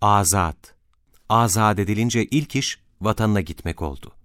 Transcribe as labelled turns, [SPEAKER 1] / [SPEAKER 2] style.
[SPEAKER 1] azat. Azat edilince ilk iş vatanına gitmek oldu.